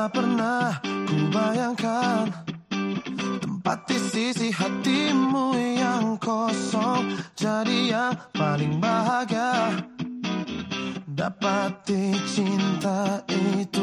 Tak pernah ku bayangkan Tempat di sisi hatimu yang kosong. Jadi yang paling bahagia Dapati cinta itu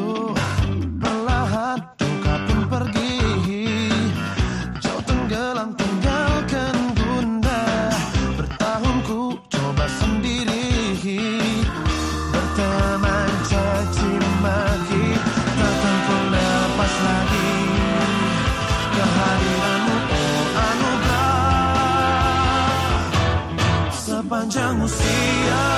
anugerah Sepanjang usia